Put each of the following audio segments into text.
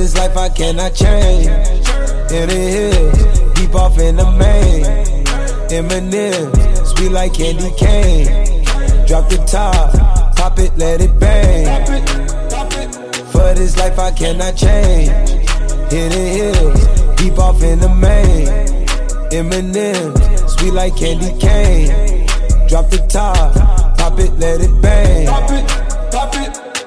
this life I cannot change. Hidden hills, deep off in the main. Eminem, sweet like candy cane. Drop the top, pop it, let it bang. For this life I cannot change. Hidden hills, deep off in the main. Eminem, sweet like candy cane. Drop the top, pop it, let it bang.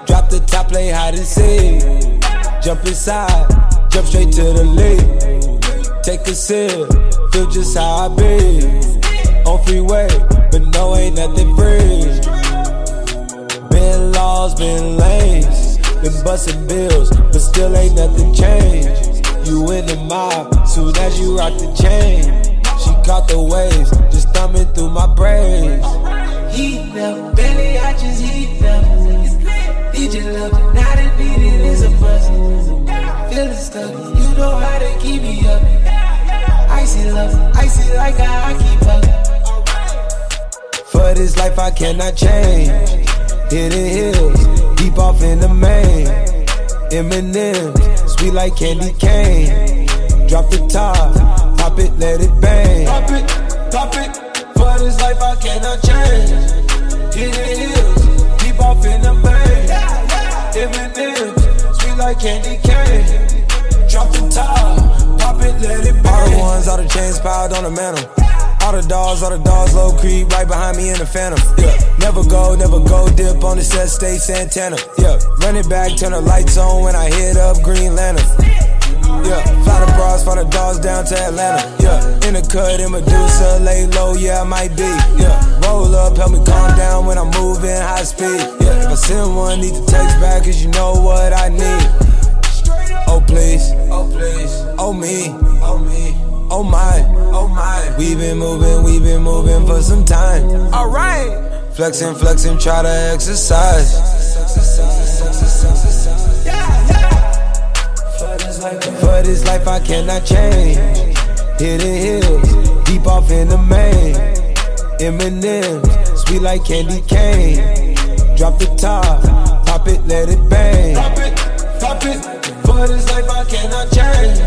Drop the top, play hide and seek. Jump inside, jump straight to the lead. Take a sip, feel just how I be. On freeway, but no, ain't nothing free. Been laws, been lanes, been busting bills, but still ain't nothing changed. You in the mob, soon as you rock the chain. She caught the waves, just thumbing through my braids. Heat up, belly, I just Feeling stuck, you know how to keep me up. Icy love, icy like how I keep. For this life I cannot change. Hidden hills, deep off in the main. Eminem, sweet like candy cane. Drop the top, like candy cane. Drop the top, pop it, let it bang. All the ones, all the chains piled on the mantle. All the dogs, all the dogs, low creep, right behind me in the phantom. Yeah, never go, never go, dip on the set, stay Santana. Yeah, run it back, turn the lights on when I hit up Green Lantern. Yeah, fly the bras, fly the dogs down to Atlanta. Yeah, in the cut in Medusa, lay low, yeah, I might be. Yeah, roll up, help me calm down when I'm moving high speed. Yeah, if I send one, need to text back, cause you know what I need. Oh, please, oh, please, oh, me, oh, me. Oh my, oh my. We been moving, we've been moving for some time. Alright. Flexing, flexing, try to exercise. Yeah, yeah. For this life I cannot change. Hidden hills, deep off in the main. Eminem, sweet like candy cane. Drop the top, pop it, let it bang. Pop it, pop it. For this life I cannot change.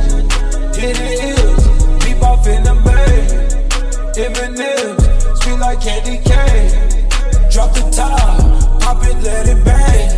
Hidden hills deep off in the main. Eminem, sweet like candy cane. Drop the top, pop it, let it bang.